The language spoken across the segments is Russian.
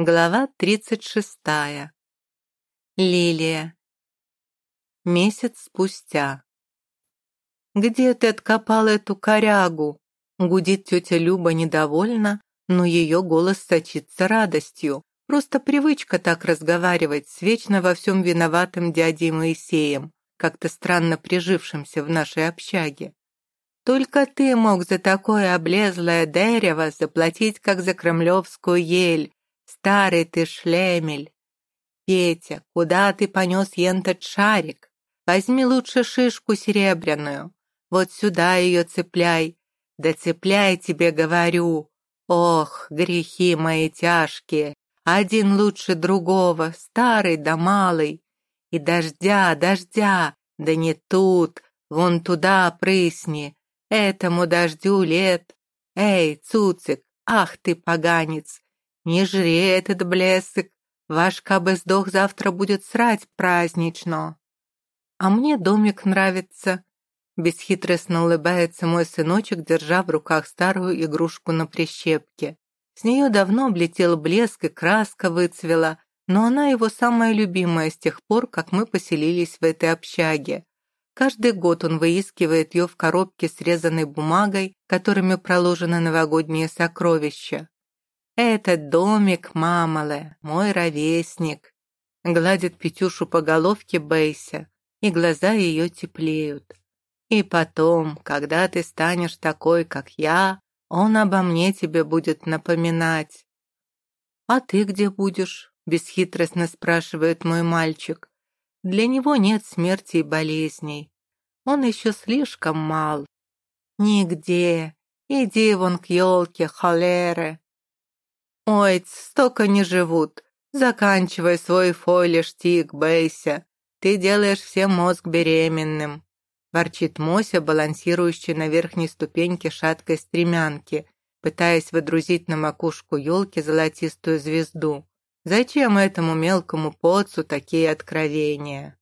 Глава 36. Лилия. Месяц спустя. «Где ты откопал эту корягу?» Гудит тетя Люба недовольно, но ее голос сочится радостью. Просто привычка так разговаривать с вечно во всем виноватым дядей Моисеем, как-то странно прижившимся в нашей общаге. Только ты мог за такое облезлое дерево заплатить, как за кремлевскую ель, Старый ты шлемель. Петя, куда ты понес ентот шарик? Возьми лучше шишку серебряную. Вот сюда ее цепляй. Да цепляй тебе, говорю. Ох, грехи мои тяжкие. Один лучше другого, старый да малый. И дождя, дождя, да не тут, вон туда прысни. Этому дождю лет. Эй, цуцик, ах ты поганец, не жри этот блеск, ваш кабы завтра будет срать празднично. А мне домик нравится. Бесхитростно улыбается мой сыночек, держа в руках старую игрушку на прищепке. С нее давно облетел блеск и краска выцвела, но она его самая любимая с тех пор, как мы поселились в этой общаге. Каждый год он выискивает ее в коробке, срезанной бумагой, которыми проложены новогодние сокровища. «Этот домик, мамале, мой ровесник», — гладит Петюшу по головке Бейся, и глаза ее теплеют. «И потом, когда ты станешь такой, как я, он обо мне тебе будет напоминать». «А ты где будешь?» — бесхитростно спрашивает мой мальчик. «Для него нет смерти и болезней. Он еще слишком мал». «Нигде. Иди вон к елке, холеры. «Ой, столько не живут. Заканчивай свой фойлештик, Бейся. Ты делаешь всем мозг беременным», – ворчит Мося, балансирующий на верхней ступеньке шаткой стремянки, пытаясь выдрузить на макушку елки золотистую звезду. «Зачем этому мелкому поцу такие откровения?»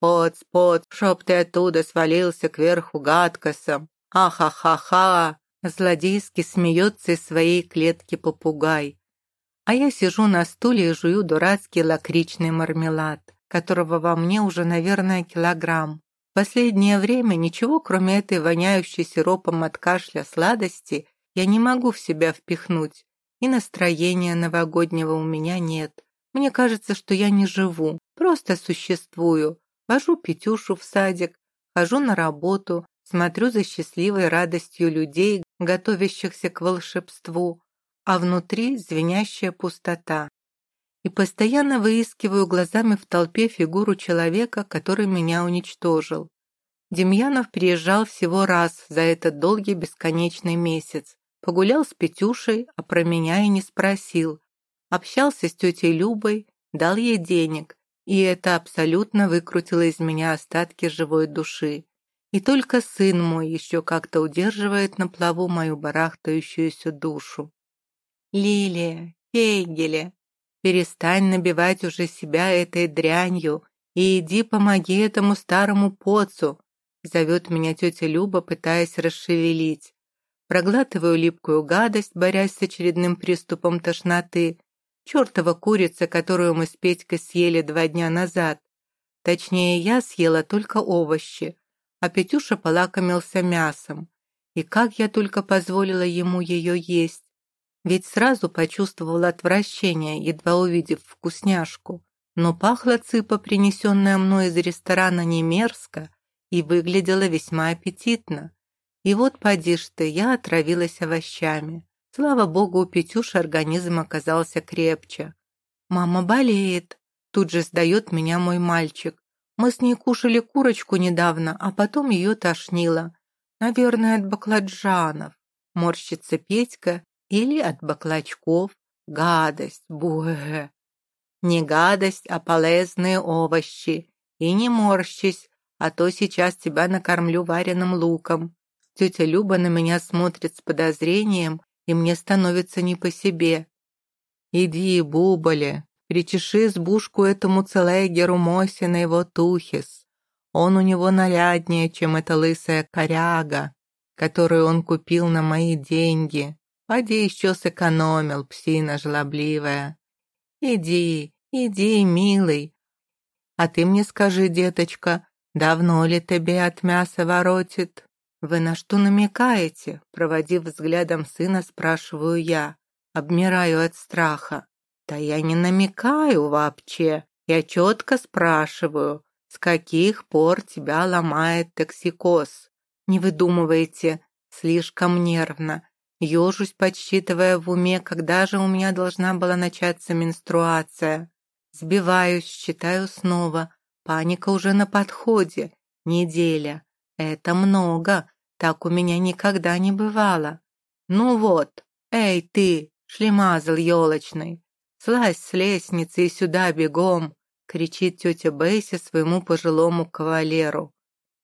«Поц, поц, чтоб ты оттуда свалился кверху гадкосом! Ахахаха!» Злодейски смеется из своей клетки попугай. А я сижу на стуле и жую дурацкий лакричный мармелад, которого во мне уже, наверное, килограмм. В последнее время ничего, кроме этой воняющей сиропом от кашля сладости, я не могу в себя впихнуть, и настроения новогоднего у меня нет. Мне кажется, что я не живу, просто существую. Вожу Петюшу в садик, хожу на работу, смотрю за счастливой радостью людей, готовящихся к волшебству, а внутри звенящая пустота. И постоянно выискиваю глазами в толпе фигуру человека, который меня уничтожил. Демьянов приезжал всего раз за этот долгий бесконечный месяц. Погулял с Петюшей, а про меня и не спросил. Общался с тетей Любой, дал ей денег, и это абсолютно выкрутило из меня остатки живой души. И только сын мой еще как-то удерживает на плаву мою барахтающуюся душу. Лилия, Фейгеле, перестань набивать уже себя этой дрянью и иди помоги этому старому поцу, зовет меня тетя Люба, пытаясь расшевелить. Проглатываю липкую гадость, борясь с очередным приступом тошноты. Чертова курица, которую мы с Петькой съели два дня назад. Точнее, я съела только овощи, а Петюша полакомился мясом. И как я только позволила ему ее есть. Ведь сразу почувствовала отвращение, едва увидев вкусняшку. Но пахла цыпа, принесенная мной из ресторана, не мерзко и выглядела весьма аппетитно. И вот, поди ж ты, я отравилась овощами. Слава богу, у Петюши организм оказался крепче. «Мама болеет», — тут же сдает меня мой мальчик. Мы с ней кушали курочку недавно, а потом ее тошнило. Наверное, от баклажанов. Морщится Петька или от баклачков. Гадость, буэ. Не гадость, а полезные овощи. И не морщись, а то сейчас тебя накормлю вареным луком. Тетя Люба на меня смотрит с подозрением, и мне становится не по себе. «Иди, Буболя, Причеши избушку этому целегеру Моси на его тухис. Он у него наряднее, чем эта лысая коряга, которую он купил на мои деньги. Поди еще сэкономил, псина жлобливая. Иди, иди, милый. А ты мне скажи, деточка, давно ли тебе от мяса воротит? Вы на что намекаете? Проводив взглядом сына, спрашиваю я. Обмираю от страха. Да я не намекаю вообще. Я четко спрашиваю, с каких пор тебя ломает токсикоз? Не выдумывайте, слишком нервно. Ёжусь, подсчитывая в уме, когда же у меня должна была начаться менструация. Сбиваюсь, считаю снова. Паника уже на подходе. Неделя. Это много. Так у меня никогда не бывало. Ну вот, эй ты, шлемазл елочный, слазь с лестницы и сюда бегом, кричит тетя Бейси своему пожилому кавалеру.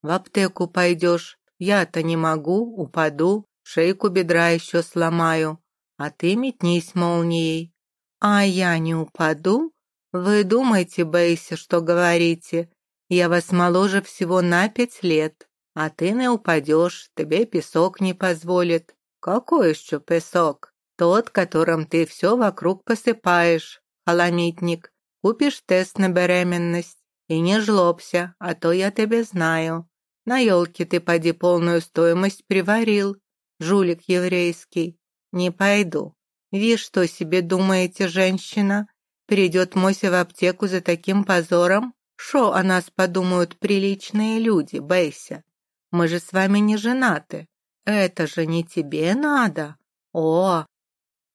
В аптеку пойдешь, я-то не могу, упаду, шейку бедра еще сломаю, а ты метнись молнией. А я не упаду? Вы думаете, Бейси, что говорите? Я вас моложе всего на пять лет, а ты не упадешь, тебе песок не позволит. Какой еще песок? Тот, которым ты все вокруг посыпаешь, холомитник. Купишь тест на беременность и не жлобся, а то я тебя знаю. На елке ты поди полную стоимость приварил, жулик еврейский. Не пойду. Ви что себе думаете, женщина? Придет Мося в аптеку за таким позором? Шо о нас подумают приличные люди, Бейся? Мы же с вами не женаты. Это же не тебе надо. О,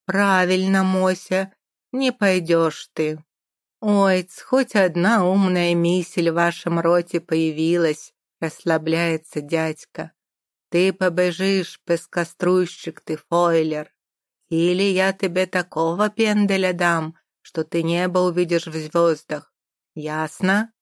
правильно, Мося, не пойдешь ты. Ой, хоть одна умная мисель в вашем роте появилась, расслабляется дядька. Ты побежишь, пескоструйщик ты, фойлер. Или я тебе такого пенделя дам, что ты небо увидишь в звездах. Ясно?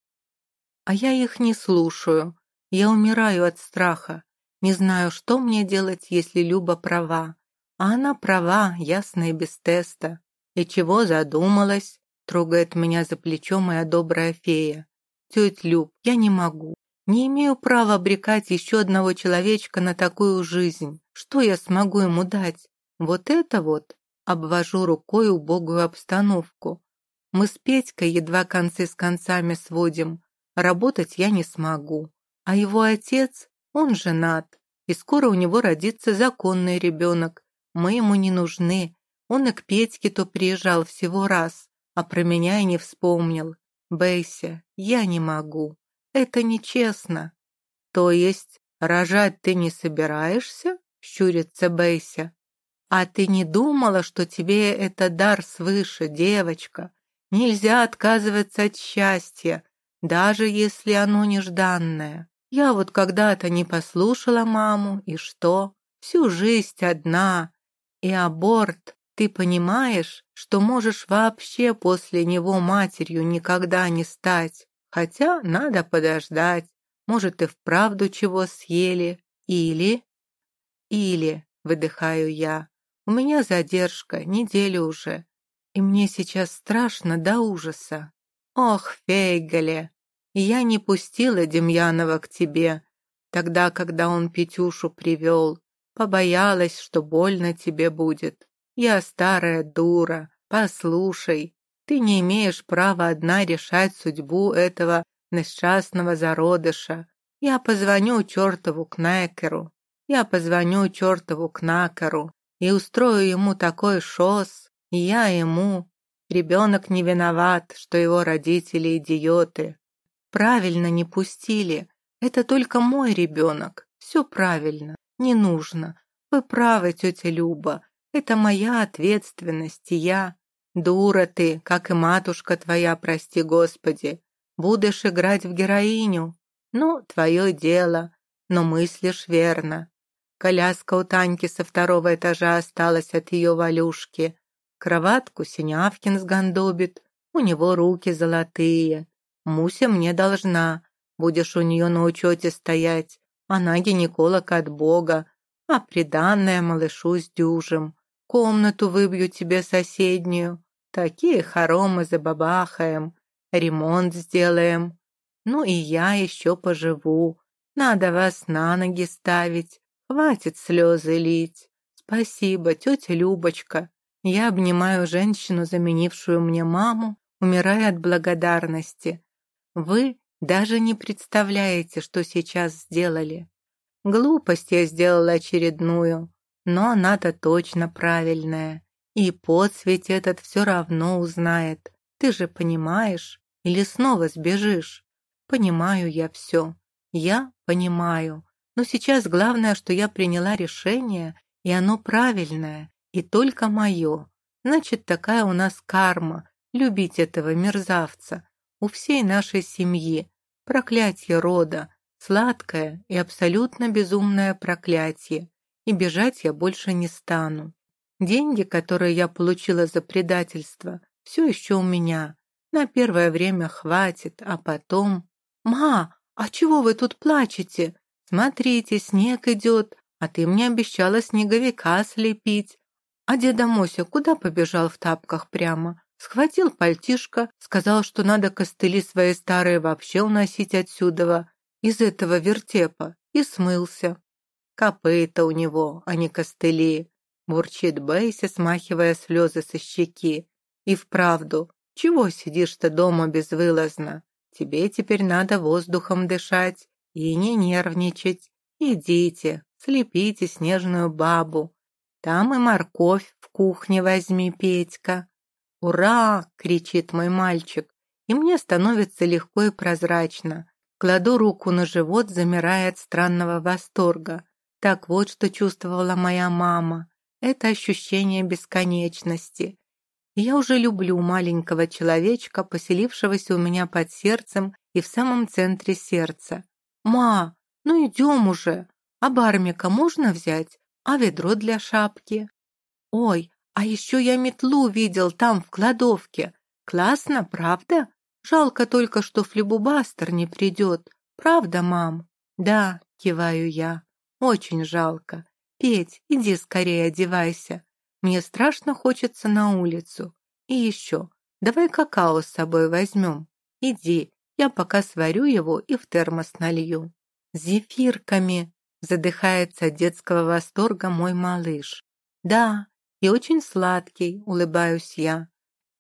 А я их не слушаю. Я умираю от страха. Не знаю, что мне делать, если Люба права. А она права, ясно и без теста. И чего задумалась? Трогает меня за плечо моя добрая фея. Тетя Люб, я не могу. Не имею права обрекать еще одного человечка на такую жизнь. Что я смогу ему дать? Вот это вот. Обвожу рукой убогую обстановку. Мы с Петькой едва концы с концами сводим. Работать я не смогу. А его отец, он женат. И скоро у него родится законный ребенок. Мы ему не нужны. Он и к Петьке то приезжал всего раз, а про меня и не вспомнил. Бейся, я не могу. Это нечестно. То есть рожать ты не собираешься? Щурится Бейся. А ты не думала, что тебе это дар свыше, девочка? Нельзя отказываться от счастья, даже если оно нежданное. Я вот когда-то не послушала маму, и что? Всю жизнь одна. И аборт, ты понимаешь, что можешь вообще после него матерью никогда не стать. Хотя надо подождать, может и вправду чего съели. Или... Или, выдыхаю я, у меня задержка, неделю уже, и мне сейчас страшно до ужаса. Ох, Фейгале, я не пустила Демьянова к тебе, тогда, когда он Петюшу привел. Побоялась, что больно тебе будет. Я старая дура. Послушай, ты не имеешь права одна решать судьбу этого несчастного зародыша. Я позвоню чертову Кнекеру. Я позвоню чертову Кнакеру и устрою ему такой шос. И я ему. Ребенок не виноват, что его родители идиоты. Правильно не пустили. Это только мой ребенок. Все правильно. Не нужно. Вы правы, тетя Люба. Это моя ответственность, и я... Дура ты, как и матушка твоя, прости господи. Будешь играть в героиню? Ну, твое дело, но мыслишь верно. Коляска у Таньки со второго этажа осталась от ее Валюшки. Кроватку Синявкин сгандобит, у него руки золотые. Муся мне должна, будешь у нее на учете стоять. Она гинеколог от Бога, а приданная малышу с дюжем. Комнату выбью тебе соседнюю. Такие хоромы забабахаем, ремонт сделаем. Ну и я еще поживу. Надо вас на ноги ставить. Хватит слезы лить. Спасибо, тетя Любочка. Я обнимаю женщину, заменившую мне маму, умирая от благодарности. Вы даже не представляете, что сейчас сделали. Глупость я сделала очередную, но она-то точно правильная. И подсвет этот все равно узнает. Ты же понимаешь? Или снова сбежишь? Понимаю я все. Я понимаю. Но сейчас главное, что я приняла решение, и оно правильное, и только мое. Значит, такая у нас карма — любить этого мерзавца. У всей нашей семьи. Проклятие рода. Сладкое и абсолютно безумное проклятие. И бежать я больше не стану. Деньги, которые я получила за предательство, все еще у меня. На первое время хватит, а потом... «Ма, а чего вы тут плачете? Смотрите, снег идет, а ты мне обещала снеговика слепить. А деда Мося куда побежал в тапках прямо? Схватил пальтишко, сказал, что надо костыли свои старые вообще уносить отсюда, из этого вертепа, и смылся. Копыта у него, а не костыли, бурчит Бейси, смахивая слезы со щеки. И вправду, чего сидишь-то дома безвылазно? Тебе теперь надо воздухом дышать и не нервничать. Идите, слепите снежную бабу, там и морковь в кухне возьми, Петька. «Ура!» — кричит мой мальчик, и мне становится легко и прозрачно. Кладу руку на живот, замирая от странного восторга. Так вот, что чувствовала моя мама. Это ощущение бесконечности. Я уже люблю маленького человечка, поселившегося у меня под сердцем и в самом центре сердца. «Ма, ну идем уже. А бармика можно взять? а ведро для шапки. Ой, а еще я метлу видел там в кладовке. Классно, правда? Жалко только, что флебубастер не придет. Правда, мам? Да, киваю я. Очень жалко. Петь, иди скорее одевайся. Мне страшно хочется на улицу. И еще, давай какао с собой возьмем. Иди, я пока сварю его и в термос налью. Зефирками, Задыхается от детского восторга мой малыш. Да, и очень сладкий, улыбаюсь я.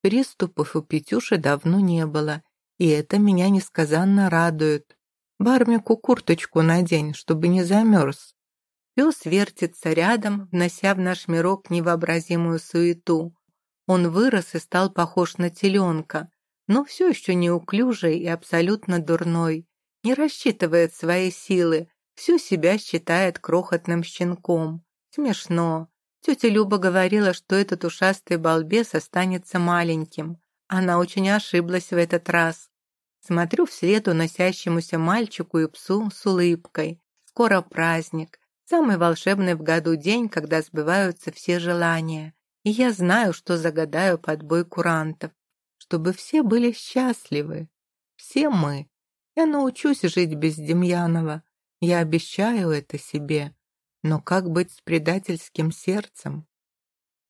Приступов у Петюши давно не было, и это меня несказанно радует. Бармику курточку надень, чтобы не замерз. Пес вертится рядом, внося в наш мирок невообразимую суету. Он вырос и стал похож на теленка, но все еще неуклюжий и абсолютно дурной. Не рассчитывает свои силы, всю себя считает крохотным щенком. Смешно. Тетя Люба говорила, что этот ушастый балбес останется маленьким. Она очень ошиблась в этот раз. Смотрю вслед уносящемуся мальчику и псу с улыбкой. Скоро праздник. Самый волшебный в году день, когда сбываются все желания. И я знаю, что загадаю под бой курантов. Чтобы все были счастливы. Все мы. Я научусь жить без Демьянова. Я обещаю это себе, но как быть с предательским сердцем?